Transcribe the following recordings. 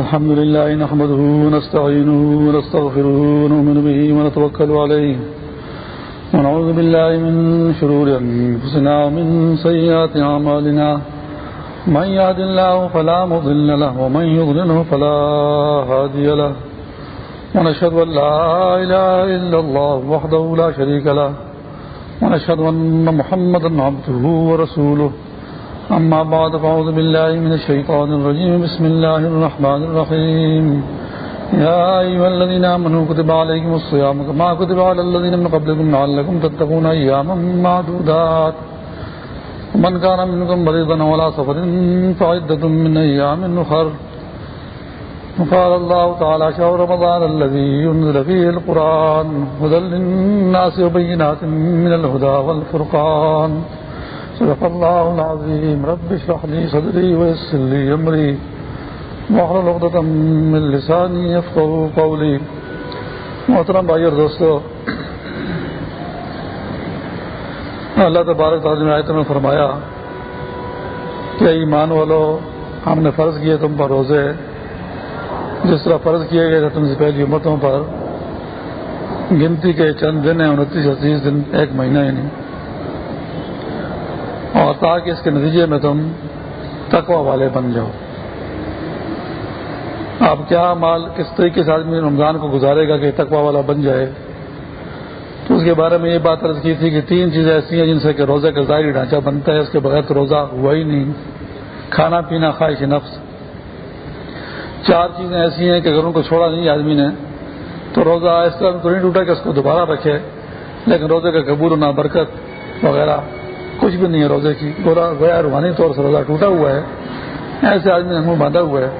الحمد لله نحمده ونستعينه ونستغفره ونؤمن به ونتوكل عليه ونعوذ بالله من شرور أنفسنا ومن سيئات عمالنا من يهد الله فلا مضل له ومن يضلله فلا هادي له ونشهد أن لا إله إلا الله وحده لا شريك له ونشهد أن محمد عبده ورسوله أما بعد، فأعوذ بالله من الشيطان الرجيم. بسم الله الرحمن الرحيم. يا أيها الذين آمنوا، كتب عليكم الصيام كما كتب على الذين من قبلكم لعلكم تتقون أياما معدودات. ومن كان منكم مريضا ولا سفر، فعدة من أيام أخر. وقال الله تعالى شهر رمضان الذي ينزل فيه القرآن هدى للناس وبينات من الهدى والفرقان صدق الله العظيم. رب اشرح لي صدري ويسر لي امري واحلل عقدة من لساني يفقهوا قولي. محترم بھائی اور دوستو، اللہ تبارک تعالی نے آیت میں فرمایا کہ ایمان والو، ہم نے فرض کیے تم پر روزے۔ جس طرح فرض کیے گئے تھے تم سے پہلی امتوں پر، گنتی کے چند دن ہیں، انتیس اڑتیس دن، ایک مہینہ ہی نہیں اور تاکہ اس کے نتیجے میں تم تقوا والے بن جاؤ۔ آپ کیا مال کس طریقے سے آدمی رمضان کو گزارے گا کہ تقوا والا بن جائے؟ تو اس کے بارے میں یہ بات عرض کی تھی کہ تین چیزیں ایسی ہیں جن سے کہ روزے کا ظاہری ڈھانچہ بنتا ہے، اس کے بغیر تو روزہ ہوا ہی نہیں۔ کھانا پینا، خواہش نفس۔ چار چیزیں ایسی ہیں کہ اگر ان کو چھوڑا نہیں آدمی نے، تو روزہ اس طرح تو نہیں ٹوٹا کہ اس کو دوبارہ رکھے، لیکن روزے کا قبول ہونا برکت وغیرہ۔ کچھ بھی نہیں ہے، روزے کی گویا روحانی طور سے روزہ ٹوٹا ہوا ہے، ایسے آدمی نے منہ باندھا ہوا ہے۔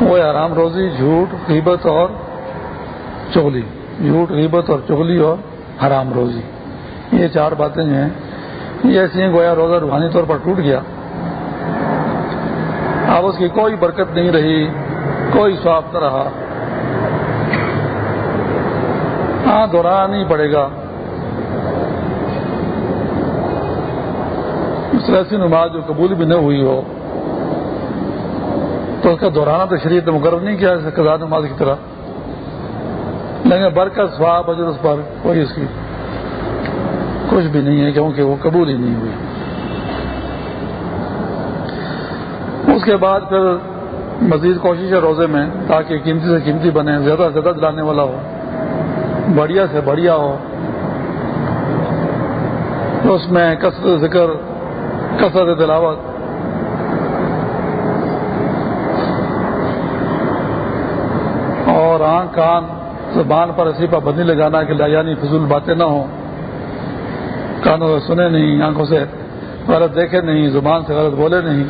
وہ آرام روزی، جھوٹ، غیبت اور چغلی۔ جھوٹ، غیبت اور چغلی اور حرام روزی۔ یہ چار باتیں جو ہیں، یہ ایسی ہیں، گویا روزہ روحانی طور پر ٹوٹ گیا۔ اب اس کی کوئی برکت نہیں رہی، کوئی سواب نہ رہا۔ ہاں دوہرانا نہیں پڑے گا۔ اس ایسی نماز جو قبول بھی نہ ہوئی ہو، تو اس کا دہرانا تو شریعت مقرر نہیں کیا قضا نماز کی طرح۔ لیکن برکت سواب اجر اس پر، کوئی اس کی کچھ بھی نہیں ہے، کیونکہ وہ قبول ہی نہیں ہوئی۔ اس کے بعد پھر مزید کوشش ہے روزے میں، تاکہ قیمتی سے قیمتی بنے، زیادہ سے زیادہ دلانے والا ہو۔ بڑھیا سے بڑھیا ہو۔ تو اس میں کثرت ذکر کثرت تلاوت۔ اور آنکھ کان زبان پر ایسی پابندی لگانا کہ یعنی فضول باتیں نہ ہوں۔ کانوں سے سنے نہیں، آنکھوں سے غلط دیکھے نہیں، زبان سے غلط بولے نہیں۔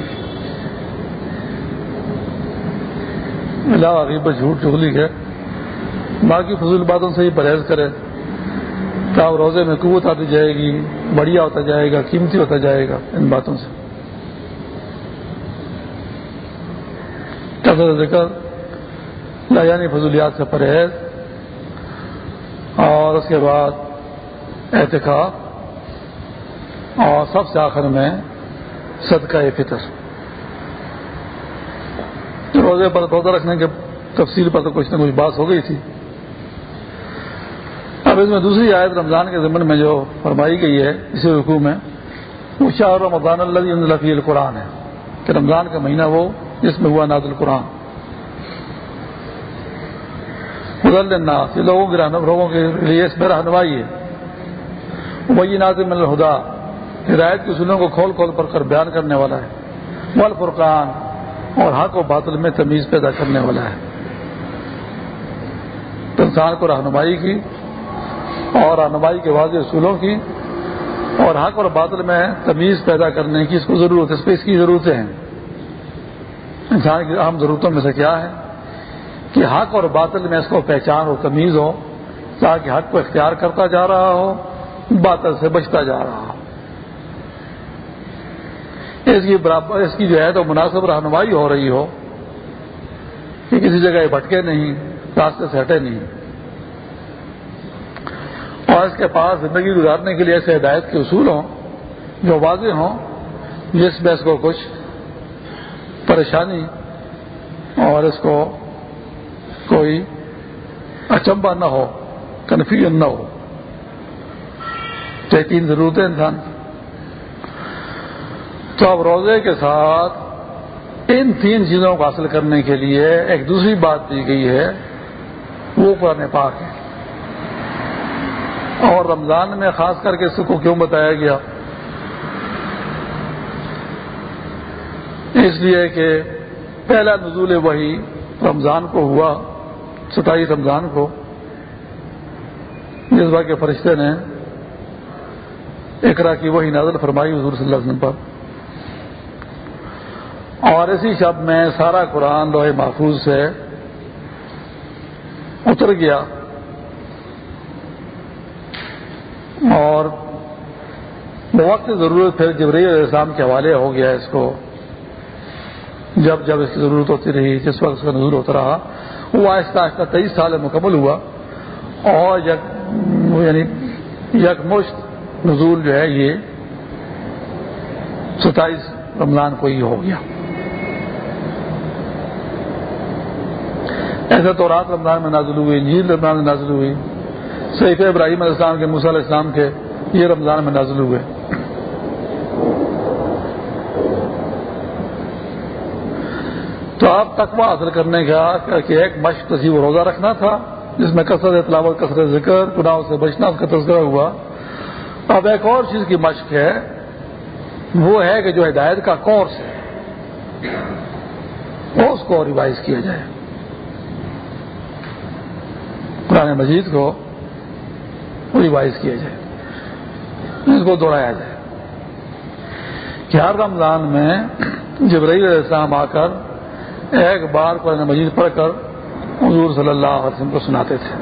علاوہ غیبت جھوٹ چگلی کے باقی فضول باتوں سے ہی پرہیز کرے۔ کہ روزے میں قوت آتی جائے گی، بڑھیا ہوتا جائے گا، قیمتی ہوتا جائے گا، ان باتوں سے۔ ذکر یعنی فضولیات سے پرہیز، اور اس کے بعد احتکاب اور سب سے آخر میں صدقہ فطر۔ روزے پر روزہ رکھنے کے تفصیل پر تو کچھ نہ کچھ بات ہو گئی تھی۔ اب اس میں دوسری آیت رمضان کے ضمن میں جو فرمائی گئی ہے، اسی حکوم میں، وہ شاہ رمضان اللہ فی القرآن ہے، کہ رمضان کا مہینہ وہ جس میں ہوا ناد القرآن الناس یہ لوگوں کے لوگوں کے لیے اس میں رہنمائی ہے۔ وہی نازم الہدا ہدایت کی اصولوں کو کھول کھول پر کر بیان کرنے والا ہے۔ ول فرقان اور حق و باطل میں تمیز پیدا کرنے والا ہے۔ انسان کو رہنمائی کی اور رہنمائی کے واضح اصولوں کی اور حق اور باطل میں تمیز پیدا کرنے کی اس کو ضرورت ہے، اس پہ اس کی ضرورتیں ہیں۔ انسان کی عام ضرورتوں میں سے کیا ہے؟ کہ حق اور باطل میں اس کو پہچان ہو تمیز ہو، تاکہ حق کو اختیار کرتا جا رہا ہو، باطل سے بچتا جا رہا ہو۔ اس کی برابر اس کی جو ہے تو مناسب رہنمائی ہو رہی ہو، کہ کسی جگہ بھٹکے نہیں، راستے سے ہٹے نہیں۔ اور اس کے پاس زندگی گزارنے کے لیے ایسے ہدایت کے اصول ہوں، جو واضح ہوں، جس میں اس کو کچھ پریشانی اور اس کو کوئی اچمبا نہ ہو کنفیوژن نہ ہو چاہے تین ضرورتیں انسان۔ تو اب روزے کے ساتھ ان تین چیزوں کو حاصل کرنے کے لیے ایک دوسری بات دی گئی ہے، وہ قرآن پاک ہے۔ رمضان میں خاص کر کے اس کو کیوں بتایا گیا؟ اس لیے کہ پہلا نزول وہی رمضان کو ہوا ستائیس رمضان کو، جس بار کے فرشتے نے اقرا کی وہی نازل فرمائی حضور صلی اللہ علیہ وسلم پر۔ اور اسی شب میں سارا قرآن لوہے محفوظ سے اتر گیا۔ اور وقت ضرورت پھر جبری السلام کے حوالے ہو گیا اس کو۔ جب جب اس کی ضرورت ہوتی رہی، جس وقت اس کا نظور ہوتا رہا، وہ آہستہ آہستہ تیئیس سال مکمل ہوا۔ اور یک یعنی یک مشت نزول جو ہے، یہ ستائیس رمضان کو ہی ہو گیا۔ ایسے تو رات رمضان میں نازل ہوئی نیل رمضان میں نازل ہوئی۔ سیف ابراہیم علیہ السلام کے، موسیٰ علیہ السلام کے، یہ رمضان میں نازل ہوئے۔ تو آپ تقوی حاصل کرنے کا کہ ایک مشق تصیب روزہ رکھنا تھا، جس میں کثرت تلاوت، کثرت ذکر، گناہوں سے بچنا، اس کا تذکرہ ہوا۔ اب ایک اور چیز کی مشق ہے، وہ ہے کہ جو ہدایت کا کورس ہے، اس کو ریوائز کیا جائے۔ قرآن مجید کو ریوائز کیا جائے، اس کو دوہرایا جائے۔ کہ ہر رمضان میں جبرائیل علیہ السلام آ کر ایک بار قرآن مجید پڑھ کر حضور صلی اللہ علیہ وسلم کو سناتے تھے۔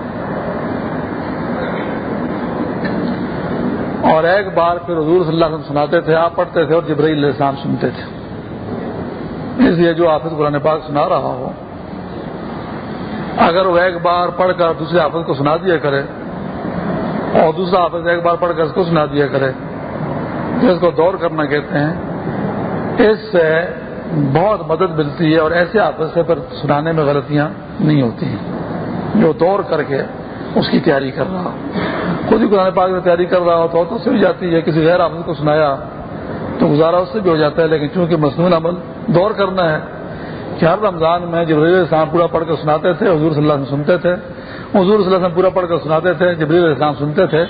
اور ایک بار پھر حضور صلی اللہ علیہ وسلم سناتے تھے، آپ پڑھتے تھے اور جبرائیل علیہ السلام سنتے تھے۔ اس لیے جو حافظ قرآن پاک سنا رہا ہو، اگر وہ ایک بار پڑھ کر دوسرے حافظ کو سنا دیا کرے اور دوسرا حافظ ایک بار پڑھ کر اس کو سنا دیا کرے۔ جس کو دور کرنا کہتے ہیں، اس سے بہت مدد ملتی ہے اور ایسے حافظ سے پھر سنانے میں غلطیاں نہیں ہوتی ہیں۔ جو دور کر کے اس کی تیاری کر رہا خود ہی قرآن پاک میں تیاری کر رہا ہو تو اس سے بھی جاتی ہے، کسی غیر حافظ کو سنایا تو گزارا اس سے بھی ہو جاتا ہے، لیکن چونکہ مصنوع عمل دور کرنا ہے کہ ہر رمضان میں جب السلام پورا پڑھ کر سناتے تھے، حضور صلی اللہ علیہ وسلم سنتے تھے۔ حضور صلی اللہ علیہ وسلم پورا پڑھ کر سناتے تھے، جبریل علیہ السلام سنتے تھے۔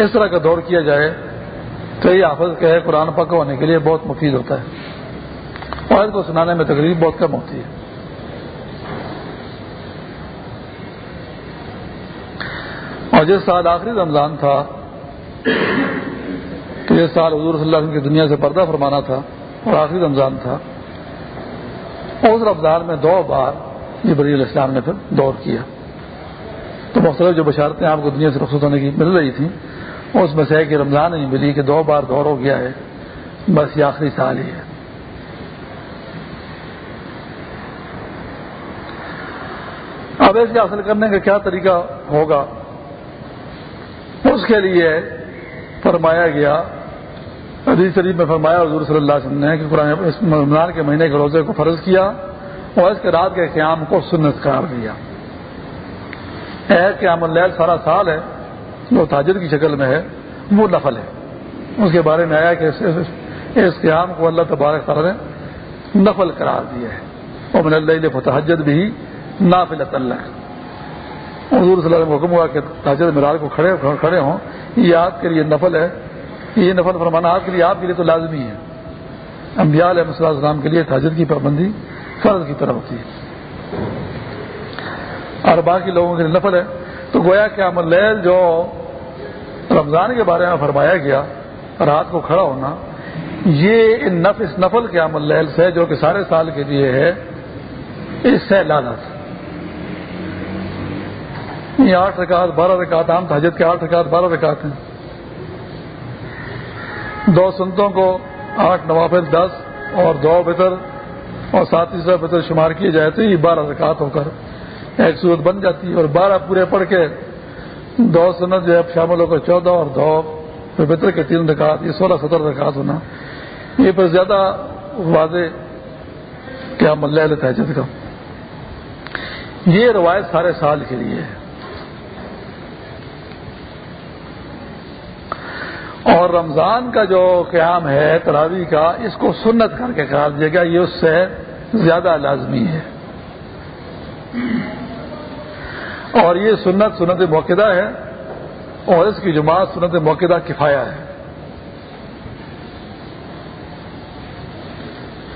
اس طرح کا دور کیا جائے تو یہ حافظ کے قرآن پکا ہونے کے لیے بہت مفید ہوتا ہے۔ اور کو سنانے میں تقریب بہت کم ہوتی ہے۔ اور جس سال آخری رمضان تھا، تو یہ سال حضور صلی اللہ علیہ وسلم کی دنیا سے پردہ فرمانا تھا اور آخری رمضان تھا۔ اس رمضان میں دو بار یہ الاسلام نے پھر دور کیا۔ تو مختلف جو بشارتیں آپ کو دنیا سے رخصت ہونے کی مل رہی تھیں، اس میں سے کہ رمضان نہیں ملی کہ دو بار دور ہو گیا ہے، بس یہ آخری سال ہی ہے۔ اب ایسے حاصل کرنے کا کیا طریقہ ہوگا؟ اس کے لیے فرمایا گیا حدیث شریف میں فرمایا، حضور صلی اللہ علیہ وسلم نے کہ قرآن رمضان کے مہینے کے روزے کو فرض کیا اور اس کے رات کے قیام کو سنت قرار دیا قیام اللیل سارا سال ہے، جو تاجر کی شکل میں ہے، وہ نفل ہے۔ اس کے بارے میں آیا کہ اس قیام کو اللہ تبارک تعالیٰ نے نفل قرار دیا ہے۔ اور من اللہ فتحجد بھی نافل اللہ حضور صلی اللہ علیہ وسلم حکم ہوا کہ تاجر مرال کو کھڑے کھڑے ہوں، یہ آپ کے لیے نفل ہے۔ یہ نفل فرمانا آپ کے لیے آپ کے لیے تو لازمی ہے۔ انبیاء علیہ السلام کے لیے تاجر کی پابندی فرض کی طرف ہوتی ہے۔ اور باقی لوگوں کے لیے نفل ہے۔ تو گویا کہ امر لیل جو رمضان کے بارے میں فرمایا گیا، رات کو کھڑا ہونا، یہ نف اس نفل کے عمل لیل سے جو کہ سارے سال کے لیے ہے، اس سے لالت یہ آٹھ رکعت، بارہ رکعت، عام تحجد کے آٹھ رکعت، بارہ رکعت ہیں۔ دو سنتوں کو آٹھ نوافل دس اور دو بطر اور سات تیسرا بطر شمار کیے جائے تو یہ بارہ رکعت ہو کر ایک صورت بن جاتی ہے اور بارہ پورے پڑھ کے دو سنت جو ہے شامل ہو کر چودہ اور دو پھر بطر کے تین رکعت یہ سولہ سترہ رکعت ہونا۔ یہ پھر زیادہ واضح کیا ملیہ حجت کا۔ یہ روایت سارے سال کے لیے ہے۔ اور رمضان کا جو قیام ہے تراوی کا، اس کو سنت کر کے قرار دیا گیا، یہ اس سے زیادہ لازمی ہے۔ اور یہ سنت سنت موقع ہے اور اس کی جماعت سنت موقع کفایا ہے۔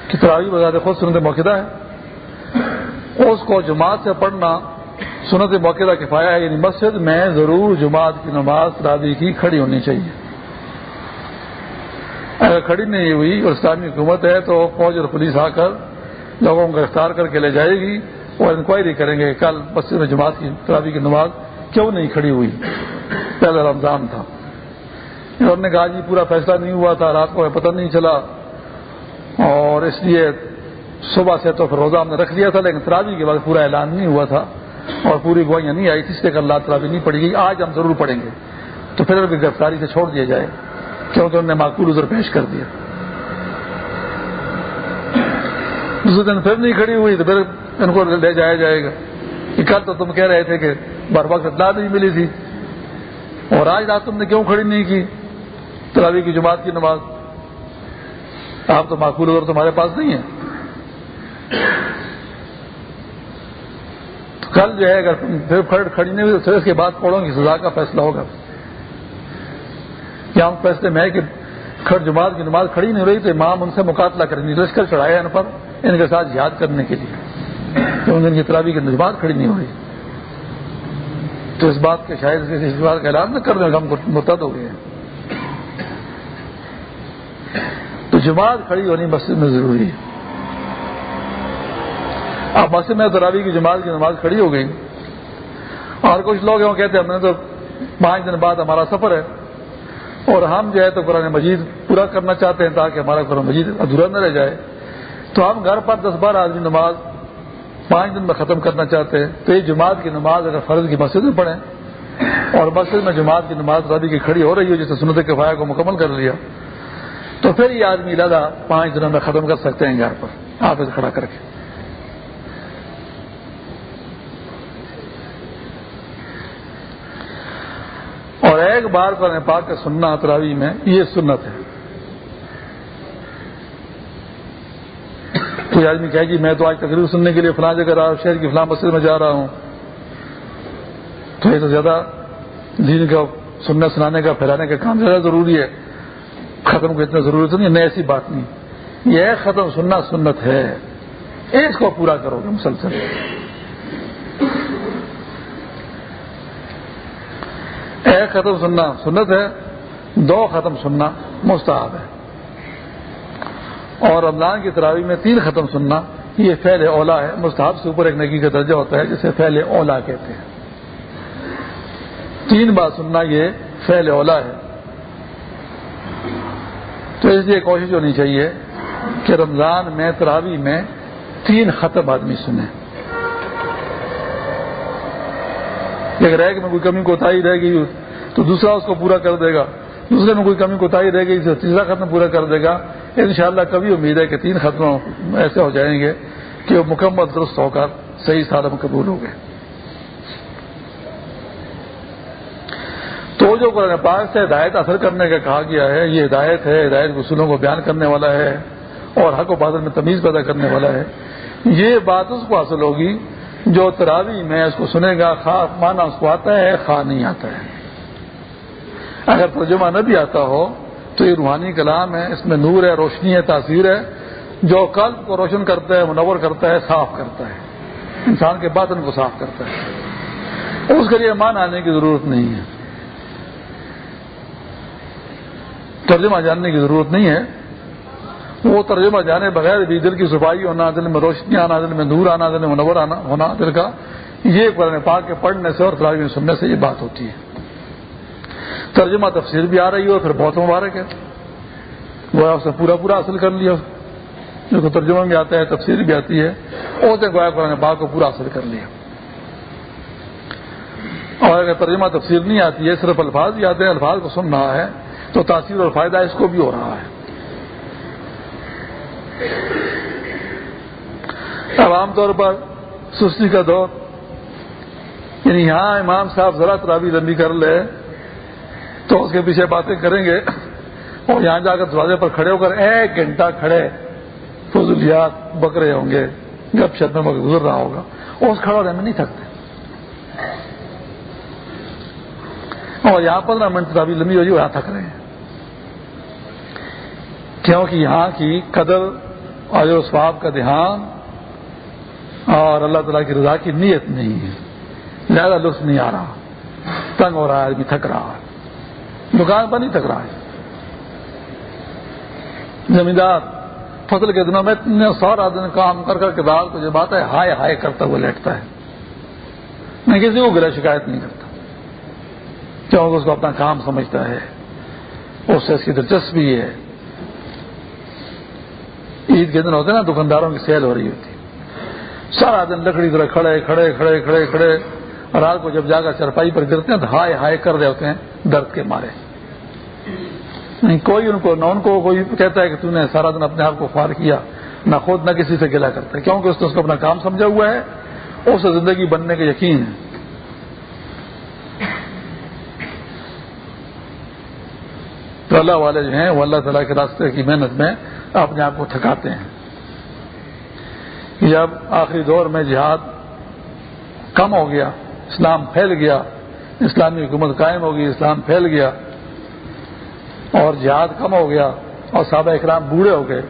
کہ تراوی بذات خود سنت موقع ہے۔ اس کو جماعت سے پڑھنا سنت موقع کفایا ہے یعنی مسجد میں ضرور جماعت کی نماز تراوی کی کھڑی ہونی چاہیے۔ اگر کھڑی نہیں ہوئی اور اسلامی حکومت ہے، تو فوج اور پولیس آ کر لوگوں کو گرفتار کر کے لے جائے گی اور انکوائری کریں گے کل مسجد میں جماعت کی ترابی کی نماز کیوں نہیں کھڑی ہوئی؟ پہلا رمضان تھا۔ انہوں نے کہا جی پورا فیصلہ نہیں ہوا تھا، رات کو پتہ نہیں چلا۔ اور اس لیے صبح سے تو پھر روزہ ہم نے رکھ لیا تھا، لیکن ترابی کے بعد پورا اعلان نہیں ہوا تھا اور پوری گوائیاں نہیں آئی تھی، اس لیے کل اللہ ترابی نہیں پڑے گی آج ہم ضرور پڑیں گے۔ تو پھر گرفتاری سے چھوڑ دیا جائے۔ کیونکہ انہوں نے معقول ادھر پیش کر دیا۔ دوسرے دن پھر نہیں کھڑی ہوئی تو پھر ان کو لے جایا جائے گا۔ کہ کل تو تم کہہ رہے تھے کہ بار وقت اطلاع نہیں ملی تھی۔ اور آج رات تم نے کیوں کھڑی نہیں کی؟ تلاوی کی جماعت کی نماز۔ آپ تو معقول ادھر تمہارے پاس نہیں ہے کل جو ہے اگر پھر کھڑی نہیں ہوئی تو اس کے بعد پڑھوں گی، سزا کا فیصلہ ہوگا۔ کیا فیصلے میں ہے کہ کھڑ جماعت کی نماز کھڑی نہیں رہی تو امام ان سے مقابلہ کریں لشکر چڑھایا ان پر ان کے ساتھ یاد کرنے کے لیے۔ تو ان کی ترابی کی جماعت کھڑی نہیں ہو رہی۔ تو اس بات کے شاید اس بات کا اعلان نہ کر دیں، ہم مرتد ہو گئے تو جماعت کھڑی ہونی مسجد میں ضروری ہے۔ اب مسجد میں ترابی کی جماعت کی نماز کھڑی ہو گئی اور کچھ لوگ ہیں، وہ کہتے ہیں، ہم نے تو پانچ دن بعد ہمارا سفر ہے۔ اور ہم جو ہے تو قرآن مجید پورا کرنا چاہتے ہیں تاکہ ہمارا قرآن مجید ادھورا نہ رہ جائے۔ تو ہم گھر پر دس بارہ آدمی نماز پانچ دن میں ختم کرنا چاہتے ہیں۔ تو یہ جماعت کی نماز اگر فرض کی مسجد میں پڑھیں اور مسجد میں جماعت کی نماز ربی کی کھڑی ہو رہی ہو جسے سنت کے کو مکمل کر لیا، تو پھر یہ آدمی لگا پانچ دنوں میں ختم کر سکتے ہیں گھر پر۔ آپ کھڑا کر کے۔ اور ایک بار قرآن پاک کا سننا تراوی میں یہ سنت ہے۔ کوئی آدمی کہے جی میں تو آج تقریب سننے کے لیے فلاں جگہ رہا ہوں، شہر کی فلاں مسجد میں جا رہا ہوں۔ تو یہ تو زیادہ دین کا سننا سنانے کا، پھیلانے کا کام زیادہ ضروری ہے۔ ختم کو اتنا ضروری نہیں ایسی بات نہیں۔ یہ ختم سننا سنت ہے۔ ایک کو پورا کرو گے مسلسل۔ ایک ختم سننا، سنت ہے، دو ختم سننا، مستحب ہے۔ اور رمضان کی تراوی میں تین ختم سننا، یہ فیل اولا ہے، مستحب سے اوپر ایک نگی کا درجہ ہوتا ہے، جسے فیل اولا کہتے ہیں۔ تین بار سننا یہ فیل اولا ہے۔ تو اس لیے کوشش ہونی چاہیے کہ رمضان میں تراوی میں تین ختم آدمی سنیں۔ اگر ایک میں کوئی کمی کوتا رہ گئی تو دوسرا اس کو پورا کر دے گا۔ دوسرے میں کوئی کمی کوتا رہ گئی تو تیسرا ختم پورا کر دے گا۔ انشاءاللہ کبھی امید ہے کہ تین ختم ایسے ہو جائیں گے کہ وہ مکمل درست ہو کر صحیح سالم قبول ہو گئے۔ تو جو قرآن پاک سے ہدایت اثر کرنے کا کہا گیا ہے، یہ ہدایت ہے، ہدایت اصولوں کو بیان کرنے والا ہے اور حق و بادل میں تمیز پیدا کرنے والا ہے۔ یہ بات اس کو حاصل ہوگی جو تراوی میں اس کو سنے گا، خواہ مانا اس کو آتا ہے، خواہ نہیں آتا ہے۔ اگر ترجمہ نہ بھی آتا ہو، تو یہ روحانی کلام ہے، اس میں نور ہے، روشنی ہے، تاثیر ہے، جو قلب کو روشن کرتا ہے، منور کرتا ہے، صاف کرتا ہے۔ انسان کے باطن کو صاف کرتا ہے۔ اس کے لیے مان آنے کی ضرورت نہیں ہے۔ ترجمہ جاننے کی ضرورت نہیں ہے۔ وہ ترجمہ جانے بغیر بھی دل کی صفائی ہونا، دل میں روشنی آنا، دل میں نور آنا، دل میں منور آنا، ہونا، دل کا یہ قرآن پاک کے پڑھنے سے اور تراوی سننے سے یہ بات ہوتی ہے۔ ترجمہ تفسیر بھی آ رہی ہو پھر بہت مبارک ہے۔ وہ اس نے پورا پورا حاصل کر لیا۔ جو ترجمہ بھی آتا ہے، تفسیر بھی آتی ہے۔ اس نے گویا قرآن پاک کو پورا حاصل کر لیا۔ اور اگر ترجمہ تفسیر نہیں آتی ہے، صرف الفاظ ہی آتے ہیں، الفاظ کو سن رہا ہے، تو تاثیر اور فائدہ اس کو بھی ہو رہا ہے۔ اب عام طور پر سستی کا دور یعنی یہاں امام صاحب ذرا ترابی لمبی کر لے تو اس کے پیچھے باتیں کریں گے اور یہاں جا کر دروازے پر کھڑے ہو کر ایک گھنٹہ کھڑے فضولیات بکرے ہوں گے۔ گپ شپ میں گزر رہا ہوگا۔ اس کھڑا ہونے میں نہیں تھکتے۔ اور یہاں پندرہ منٹ ترابی لمبی ہو جی یہاں تھک رہے ہیں۔ کیونکہ یہاں کی قدر اور سواب کا دھیان اور اللہ تعالیٰ کی رضا کی نیت نہیں ہے۔ زیادہ لطف نہیں آ رہا۔ تنگ ہو رہا ہے، آدمی تھک رہا ہے۔ دکان پر نہیں تھک رہا ہے۔ زمیندار، فصل کے دنوں میں اتنے سارا دن کام کر کر کے بعد کو جب آتا ہے، ہائے ہائے کرتا ہوا لیٹتا ہے۔ میں کسی کو گرا شکایت نہیں کرتا۔ کیونکہ اس کو اپنا کام سمجھتا ہے، اس سے اس کی دلچسپی ہے۔ عید کے دن ہوتے نا، دکانداروں کی سیل ہو رہی ہوتی۔ سارا دن لکڑی طرح کھڑے کھڑے کھڑے کھڑے کھڑے۔ رات کو جب جا کر چرپائی پر گرتے ہیں تو ہائے ہائے کر رہے ہوتے ہیں، درد کے مارے۔ کوئی ان کو، نہ ان کو کوئی کہتا ہے کہ تم نے سارا دن اپنے آپ کو فار کیا، نہ خود نہ کسی سے گلا کرتا ہے، کیونکہ اس نے اس کو اپنا کام سمجھا ہوا ہے، اس سے زندگی بننے کا یقین ہے۔ تو اللہ والے جو ہیں، وہ اللہ تعالیٰ کے راستے کی محنت میں اپنے آپ کو تھکاتے ہیں۔ جب آخری دور میں جہاد کم ہو گیا، اسلام پھیل گیا، اسلامی حکومت قائم ہو گئی، اسلام پھیل گیا۔ اور جہاد کم ہو گیا اور صحابہ اکرام بوڑھے ہو گئے۔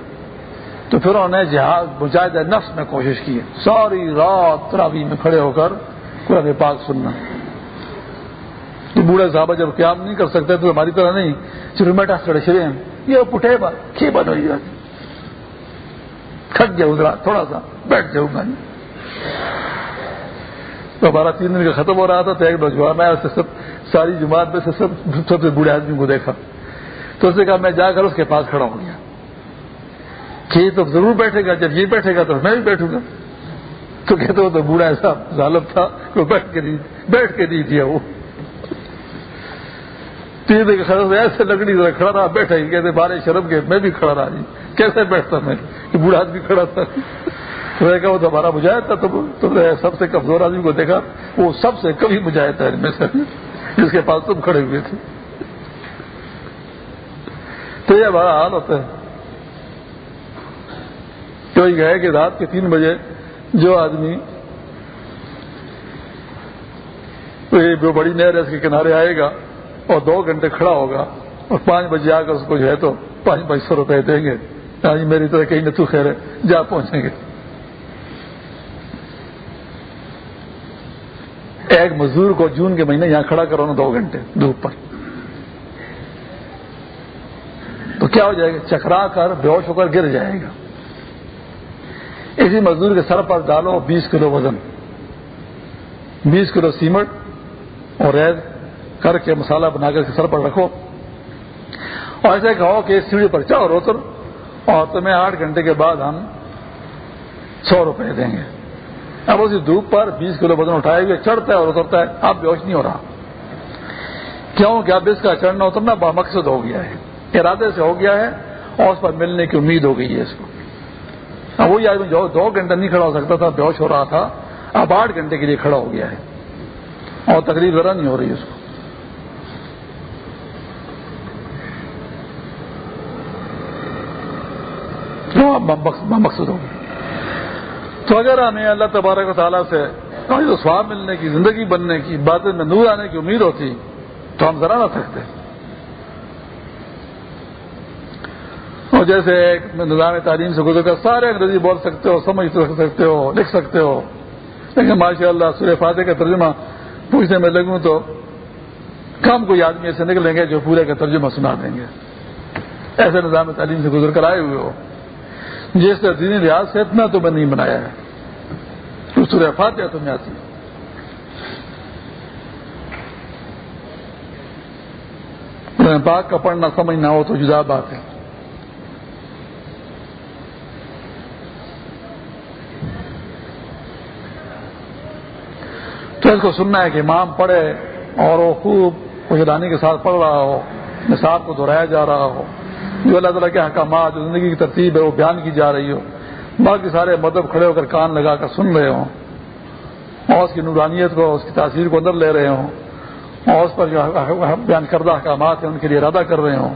تو پھر انہوں نے جہاد مجاہد نفس میں کوشش کی۔ ساری رات ترابی میں کھڑے ہو کر قرآن پاک سننا۔ تو بوڑھے صحابہ جب قیام نہیں کر سکتے تو ہماری طرح نہیں چرمیٹا کھڑے شرے ہیں۔ یہ پٹے با کھی بن ہوئی کھٹ جاؤ ذرا، تھوڑا سا، بیٹھ جاؤں گا تو ہمارا تین دن کا ختم ہو رہا تھا تو ایک نوجوان ہے سب، ساری جماعت میں سے سب سب سے بوڑھے آدمی کو دیکھا۔ تو اس نے کہا، میں جا کر اس کے پاس کھڑا ہو گیا۔ کہ تو ضرور بیٹھے گا، جب یہ بیٹھے گا تو میں بھی بیٹھوں گا۔ تو کہتے وہ تو بوڑھا ایسا ظالم تھا کہ بیٹھ کے نہیں بیٹھ کے نہیں دیا وہ۔ تین دن ایسے لکڑی کھڑا رہا، بیٹھا ہی کہتے، بارے شرم کے میں بھی کھڑا رہا جی۔ کیسے بیٹھتا میں؟ کہ بوڑھا آدمی کھڑا تھا۔ تو نے کہا، وہ تو ہمارا مجاہد تھا، تم نے سب سے کمزور آدمی کو دیکھا، وہ سب سے کبھی مجاہد تھا۔ میں سے جس کے پاس تم کھڑے ہوئے تھے۔ تو یہ ہمارا حال ہوتا ہے۔ تو یہ ہے کہ رات کے تین بجے جو آدمی جو بڑی نہر ہے، اس کے کنارے آئے گا اور دو گھنٹے کھڑا ہوگا اور پانچ بجے آ کر اس کو جو ہے تو پانچ پانچ سو روپئے دیں گے۔ ہاں جی، میری طرح کہیں نہ تو خیر ہے، جا پہنچیں گے۔ ایک مزدور کو جون کے مہینے یہاں کھڑا کرو نا دو گھنٹے دھوپ پر تو کیا ہو جائے گا؟ چکرا کر ہوش ہو کر گر جائے گا۔ اسی مزدور کے سر پر ڈالو بیس کلو وزن۔ بیس کلو سیمنٹ اور ریز کر کے مسالہ بنا کر سر پر رکھو۔ اور ایسے کہو کہ سیڑھی پر چاہو روتر اور تمہیں آٹھ گھنٹے کے بعد ہم سو روپے دیں گے۔ اب اسی دھوپ پر بیس کلو وزن اٹھائے ہوئے چڑھتا ہے اور اترتا ہے۔ اب بیوش نہیں ہو رہا۔ کیوں کہ اب اس کا چڑھنا اترنا مقصد ہو گیا ہے۔ ارادے سے ہو گیا ہے اور اس پر ملنے کی امید ہو گئی ہے اس کو۔ اب وہی آدمی جو دو گھنٹے نہیں کھڑا ہو سکتا تھا بیوش ہو رہا تھا، اب آٹھ گھنٹے کے لیے کھڑا ہو گیا ہے۔ اور تکلیف ذرا نہیں ہو رہی اس کو۔ ہاں، مقصد ہوگا تو اگر ہمیں اللہ تبارک و تعالیٰ سے سواب ملنے کی، زندگی بننے کی، باتیں میں نور آنے کی امید ہوتی تو ہم ذرا نہ سکتے جیسے ایک نظام تعلیم سے گزر کر سارے انگریزی بول سکتے ہو، سمجھ سکتے ہو، لکھ سکتے ہو۔ لیکن ماشاء اللہ سورہ فاتح کا ترجمہ پوچھنے میں لگوں تو کم کوئی آدمی ایسے نکلیں گے جو پورے کا ترجمہ سنا دیں گے۔ ایسے نظام تعلیم سے گزر کر آئے ہوئے ہو۔ جس نے دینی لحاظ سے اتنا تو میں نہیں بنایا ہے۔ تو سورہ فاتحہ تمہیں آتی۔ پاک کا پڑھنا سمجھنا ہو تو جدا بات ہے۔ اس کو سننا ہے کہ امام پڑھے اور وہ خوب خوشدانی کے ساتھ پڑھ رہا ہو نصاب کو دہرایا جا رہا ہو۔ جو اللہ تعالیٰ کے حکامات جو زندگی کی ترتیب ہے، وہ بیان کی جا رہی ہو۔ باقی سارے مدب کھڑے ہو کر کان لگا کر سن رہے ہوں۔ اور اس کی نورانیت کو، اس کی تاثیر کو اندر لے رہے ہوں۔ اور اس پر جو بیان کردہ احکامات ہیں، ان کے لیے ارادہ کر رہے ہوں۔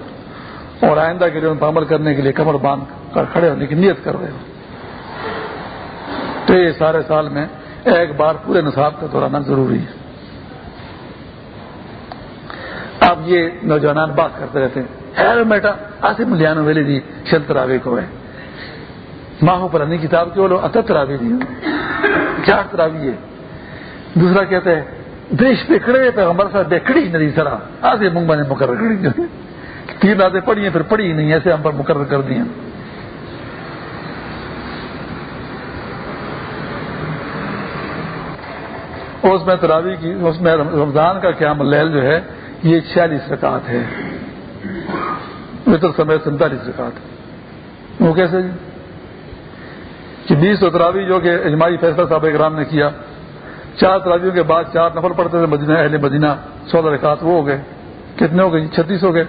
اور آئندہ کے لیے ان پر عمل کرنے کے لیے کمر باندھ کر کھڑے ہونے کی نیت کر رہے ہوں۔ تو یہ سارے سال میں ایک بار پورے نصاب کا دہرانا ضروری ہے۔ اب یہ نوجوان بات کرتے رہتے ہیں۔ بیٹا آتے ملیانو ویلی دی شل تراوی کو ہے۔ ماہو پر انی کتاب کے بولو ات تراوی دی چار تراوی ہے؟ دوسرا کہتے ہیں، دیش پہ کھڑے پیغمبر صاحب بیکڑی ندی سرا آتے منگا نے مقرر کری تین راتیں پڑھی ہیں، پھر پڑھی نہیں، ایسے ہم پر مقرر کر دی اس میں تراوی کی، اس میں رمضان کا قیام اللیل جو ہے، یہ چھیالیس رکعت ہے۔ وطر سمے سینتالیس رکعت۔ وہ کیسے جی؟ کہ بیس تو تراوی جو کہ اجماعی فیصلہ صاحب اکرام نے کیا۔ چار تراویوں کے بعد چار نفل پڑتے تھے، مدینہ، اہل مدینہ، سولہ رکعت، وہ ہو گئے۔ کتنے ہو گئے جی؟ چھتیس ہو گئے۔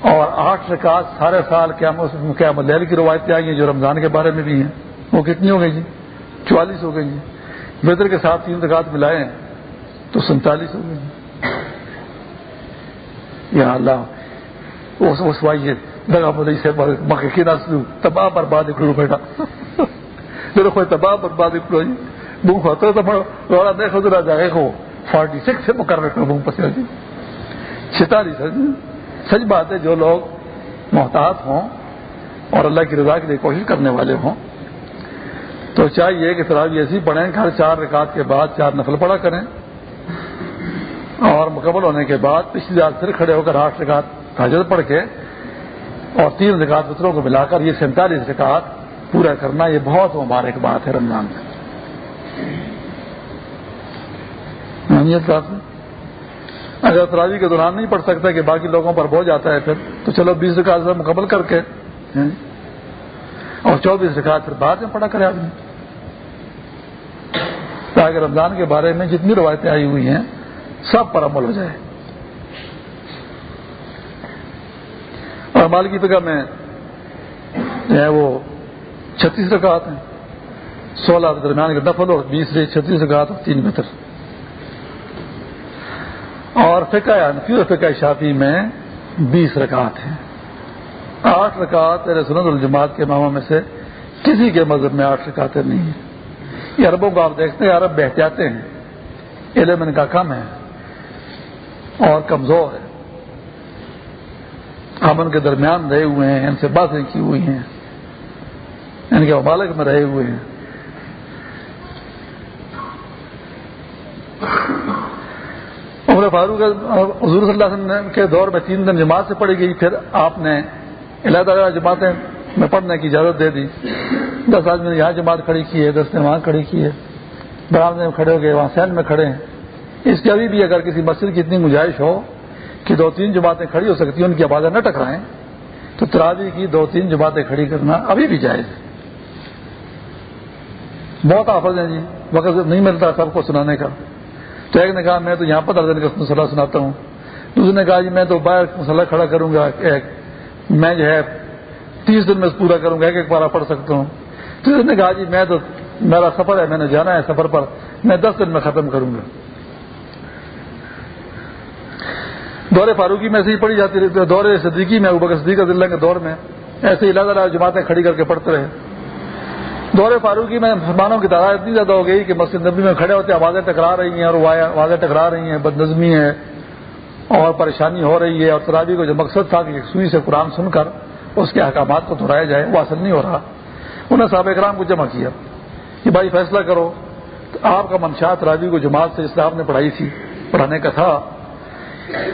اور آٹھ رکعت سارے سال کیا ملیل کی روایتیں آئی ہیں جو رمضان کے بارے میں بھی ہیں۔ وہ کتنی ہو گئی جی؟ چوالیس ہو گئی جی۔ وطر کے ساتھ تین رکعت ملائے تو سینتالیس ہو گئے۔ یا اللہ، اس وائیے دگا بولے سے مکھی نسلو تباہ برباد کرو بیٹا میرے کوئی تباہ برباد کرو جی بھوک ہوتا تو روڑا دیکھو، تو جائے کو فورٹی سکس سے مقرر کرو۔ بھوک پسے جی چھتالیس جی سچ بات ہے، جو لوگ محتاط ہوں اور اللہ کی رضا کے لیے کوشش کرنے والے ہوں تو چاہیے کہ تراوی ایسی پڑھیں ہر چار رکعت کے بعد چار نفل پڑا کریں۔ اور مکمل ہونے کے بعد پچھلی رات پھر کھڑے ہو کر آٹھ رکعت حاجت پڑھ کے اور تین رکعت پتروں کو ملا کر یہ سینتالیس رکعت پورا کرنا یہ بہت مبارک بات ہے رمضان میں۔ اگر تراوی کے دوران نہیں پڑھ سکتا کہ باقی لوگوں پر بوجھ آتا ہے پھر، تو چلو بیس رکعت مکمل کر کے اور چوبیس رکعت پھر بعد میں پڑھا کرے آدمی۔ تاکہ رمضان کے بارے میں جتنی روایتیں آئی ہوئی ہیں، سب پر عمل ہو جائے۔ اور مال کی فکر میں جو ہے وہ چھتیس رکعت ہیں۔ سولہ درمیان کے دفل اور بیس سے چھتیس رکعت اور تین میٹر اور فقہ یعنی اور فقہ شافی میں بیس رکعت ہیں۔ آٹھ رکعت سنت الجماعت کے ماما میں سے کسی کے مذہب میں آٹھ رکعتیں نہیں ہیں۔ یہ عربوں کو آپ دیکھتے ہیں، عرب بہتاتے ہیں۔ علم ان کا کم ہے اور کمزور ہے۔ ہم ان کے درمیان رہے ہوئے ہیں، ان سے باتیں کی ہوئی ہیں۔ ان کے مبالک میں رہے ہوئے ہیں۔ عمر فاروق حضور صلی اللہ علیہ وسلم کے دور میں تین دن جماعت سے پڑھی گئی، پھر آپ نے علیحدہ جماعتیں میں پڑھنے کی اجازت دے دی۔ دس آدمی نے یہاں جماعت کھڑی کی ہے، دس نے وہاں کھڑی کی ہے۔ برامدے میں کھڑے ہو گئے، وہاں سین میں کھڑے ہیں۔ اس کے ابھی بھی اگر کسی مسجد کی اتنی گنجائش ہو کہ دو تین جماعتیں کھڑی ہو سکتی ہیں، ان کی آوازیں نہ ٹکرائیں، تو تراوی کی دو تین جماعتیں کھڑی کرنا ابھی بھی جائز ہے۔ بہت آفز ہیں جی وقت نہیں ملتا سب کو سنانے کا۔ تو ایک نے کہا، میں تو یہاں پر دن کا مسئلہ سناتا ہوں۔ دوسرے نے کہا جی میں تو باہر مسئلہ کھڑا کروں گا، ایک میں جو ہے تیس دن میں پورا کروں گا، ایک ایک پارا پڑھ سکتا ہوں۔ تیسرے نے کہا جی میں تو میرا سفر ہے، میں نے جانا ہے سفر پر، میں دس دن میں ختم کروں گا۔ دور فاروقی میں ایسے ہی پڑھی جاتی رہی، دور صدیقی میں ابکر صدیق دلہ کے دور میں، ایسے ہی اللہ جماعتیں کھڑی کر کے پڑھتے رہے۔ دور فاروقی میں مسلمانوں کی تعداد اتنی زیادہ ہو گئی کہ مسجد نبی میں کھڑے ہوتے آوازیں ٹکرا رہی ہیں اور آوازیں ٹکرا رہی ہیں، بد نظمی ہے اور پریشانی ہو رہی ہے۔ اور ترابی کو جو مقصد تھا کہ سوئی سے قرآن سن کر اس کے احکامات کو دہرایا جائے، وہ اصل نہیں ہو رہا۔ انہیں صاحب اکرام کو جمع کیا کہ بھائی فیصلہ کرو تو آپ کا منشاط رابی کو جماعت سے اسلام نے پڑھائی تھی، پڑھانے کا تھا۔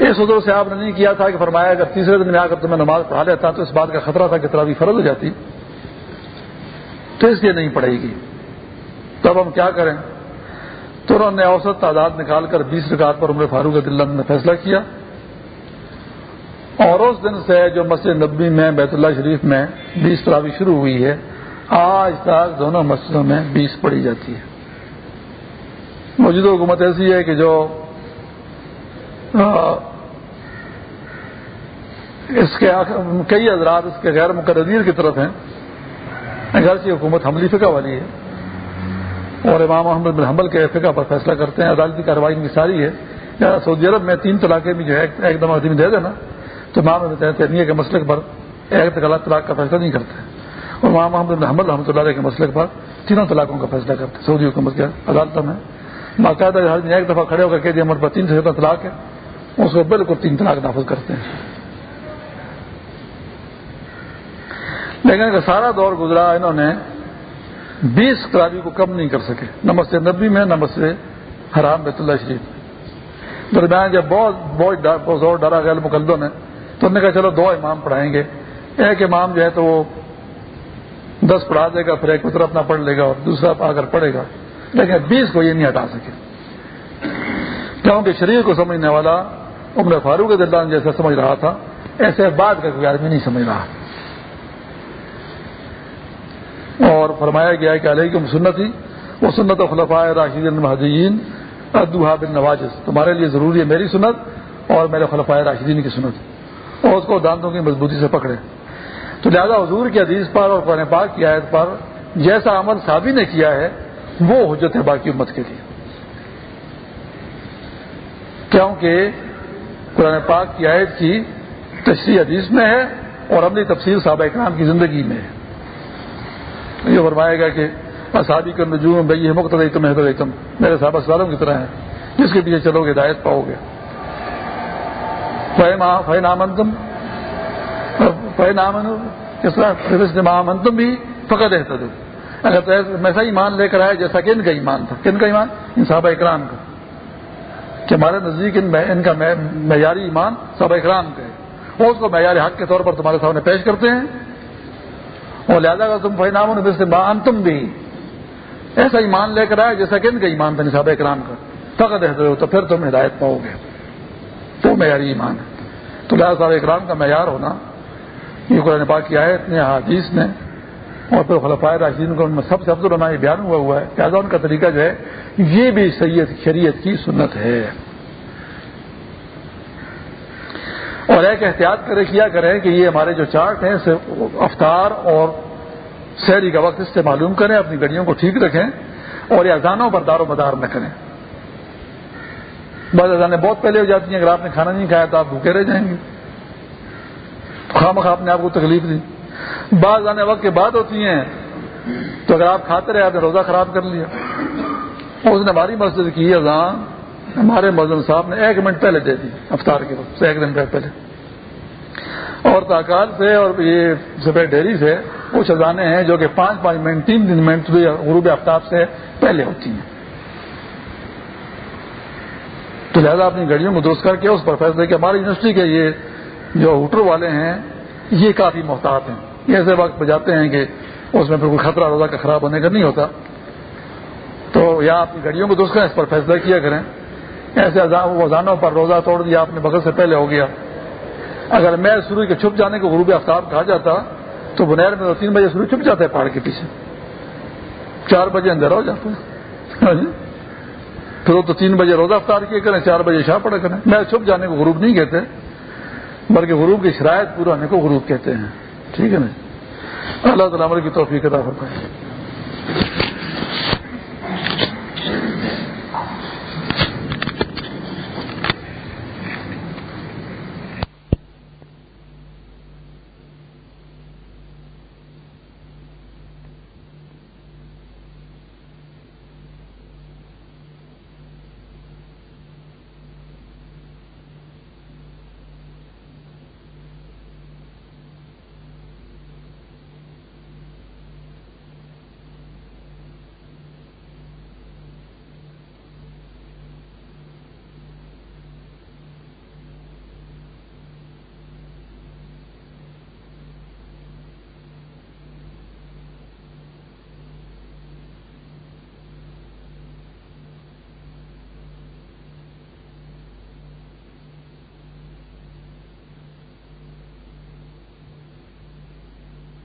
اس حضور سے آپ نے نہیں کیا تھا کہ فرمایا اگر تیسرے دن میں آ کر تمہیں نماز پڑھا لیتا تو اس بات کا خطرہ تھا کہ تراوی فرض ہو جاتی۔ تو اس لیے نہیں پڑھے گی تو اب ہم کیا کریں؟ تو انہوں نے اوسط تعداد نکال کر بیس رکعت پر عمر فاروق دلہ نے فیصلہ کیا۔ اور اس دن سے جو مسجد نبی میں، بیت اللہ شریف میں بیس تراوی شروع ہوئی ہے آج تک دونوں مسجدوں میں بیس پڑھی جاتی ہے۔ موجودہ حکومت ایسی ہے کہ جو اس کے کئی حضرات اس کے غیر مقرر کی طرف ہیں۔ اگرچہ حکومت حملی فقہ والی ہے اور امام محمد بن حمل کے فقہ پر فیصلہ کرتے ہیں، عدالتی کارروائی کی ساری ہے سعودی عرب میں تین طلاقیں بھی جو ہے، ایک دم آدمی دے دینا، تو امام تیمیہ کے مسئلے پر ایک غلط طلاق کا فیصلہ نہیں کرتے۔ اور امام محمد بن رحمۃ اللہ کے مسئلے پر تینوں طلاقوں کا فیصلہ کرتے ہیں سعودی حکومت کے عدالتوں میں۔ باقاعدہ ہر ایک دفعہ کھڑے ہو کر کہ عمر پر تین سے زیادہ طلاق ہے۔ اس کو بالکل تین طلاق نافذ کرتے ہیں۔ لیکن سارا دور گزرا انہوں نے، بیس خرابی کو کم نہیں کر سکے۔ نمبر نبی میں نمبر حرام بیت اللہ شریف درمیان جب بہت بہت زور ڈرا گیا مقدوں نے، تو انہوں نے کہا، چلو دو امام پڑھائیں گے۔ ایک امام جو ہے تو وہ دس پڑھا دے گا، پھر ایک اتر اپنا پڑھ لے گا اور دوسرا آ کر پڑھے گا۔ لیکن بیس کو یہ نہیں ہٹا سکے۔ کیونکہ شریر کو سمجھنے والا عمر فاروق دلان جیسا سمجھ رہا تھا، ایسے بات کا کوئی آدمی نہیں سمجھ رہا۔ اور فرمایا گیا کہ علیہ کی سنت ہی وہ سنت و خلفۂ راشد المحدین ادوحا بن نواز تمہارے لیے ضروری ہے میری سنت اور میرے خلفۂ راشدین کی سنت۔ اور اس کو دانتوں کی مضبوطی سے پکڑے۔ تو لہذا حضور کی حدیث پر اور قرآن پاک کی آیت پر جیسا عمل صابی نے کیا ہے، وہ حجت ہے باقی امت کے لیے۔ کیونکہ قرآن پاک کی آیت کی تشریح حدیث میں ہے اور عملی تفصیل صحابہ اکرام کی زندگی میں ہے۔ یہ فرمائے گا کہ شادی کر نجوم بھائی مقتد تم ہے تم میرے صحابہ سالوں کی طرح ہیں، جس کے پیچھے چلو گے، ہدایت پاؤ گے۔ فین آمن تم فین آمن کس طرح تم بھی فقط ہے اگر تو ایسا ایمان لے کر آئے جیسا کہ ان کا ایمان تھا۔ کن کا ایمان؟ ان صحابہ اکرام کا۔ کہ ہمارے نزدیک ان کا معیاری ایمان صحابہ اکرام کا ہے۔ اس کو معیاری حق کے طور پر تمہارے سامنے پیش کرتے ہیں۔ اور لہٰذا کا تم فائنام سے مان تم بھی ایسا ایمان لے کر آئے جیسا کہ ان کا ایمان تھا نصاب اکرام کا۔ فقط رہتے ہو تو پھر تم ہدایت پاؤ گے۔ تو معیاری ایمان ہے۔ تو لہٰذا صاحب اکرام کا معیار ہونا یہ قرآن پاک کی آیت نے حادیث نے اور پھر خلفائے راشدین کو ان میں سب سے افضل ہونا یہ بیان ہوا ہوا ہے لہٰذا ان کا طریقہ جو ہے، یہ بھی سید شریعت کی سنت ہے۔ اور ایک احتیاط کرے، کیا کریں کہ یہ ہمارے جو چارٹ ہیں افطار اور شہری کا وقت اس سے معلوم کریں، اپنی گڑیوں کو ٹھیک رکھیں اور یہ اذانوں پر دار و مدار نہ کریں۔ بعض اذانیں بہت پہلے ہو جاتی ہیں، اگر آپ نے کھانا نہیں کھایا تو آپ بھوکے رہ جائیں گے۔ خام خواہ نے آپ کو تکلیف دی۔ بعض آنے وقت کے بعد ہوتی ہیں تو اگر آپ کھاتے رہے، آپ نے روزہ خراب کر لیا۔ اس نے ہماری مسجد کی اذان ہمارے مزن صاحب نے ایک منٹ پہلے دے دی، افطار کے وقت سے ایک دن پہلے۔ اور تاکال سے اور یہ سفید ڈیری سے کچھ ازانے ہیں جو کہ پانچ پانچ منٹ، تین تین منٹ غروب آفتاب سے پہلے ہوتی ہیں۔ تو لہٰذا اپنی گاڑیوں کو درست کر کے اس پر فیصلے کہ ہماری یونیورسٹی کے یہ جو ہوٹر والے ہیں، یہ کافی محتاط ہیں۔ یہ ایسے وقت بجاتے ہیں کہ اس میں پھر کوئی خطرہ روزہ کا خراب ہونے کا نہیں ہوتا۔ تو یا اپنی گاڑیوں کو درست کریں اس پر فیصلہ کیا کریں۔ ایسے وزانوں پر روزہ توڑ دیا، آپ نے بغل سے پہلے ہو گیا۔ اگر میں سورج کے چھپ جانے کو غروب آفتاب کہا جاتا، تو بنیر میں تین بجے سورج چھپ جاتا ہے پہاڑ کے پیچھے۔ چار بجے اندر ہو جاتا ہے۔ ہاں جی؟ پھر وہ تو تین بجے روزہ افطار کیے کریں، چار بجے شاہ پڑا کریں۔ میں چھپ جانے کو غروب نہیں کہتے۔ بلکہ غروب کی شرائط پورا ہونے کو غروب کہتے ہیں۔ ٹھیک ہے نا؟ اللہ تعالیٰ کی توفیق ادا فرمائے۔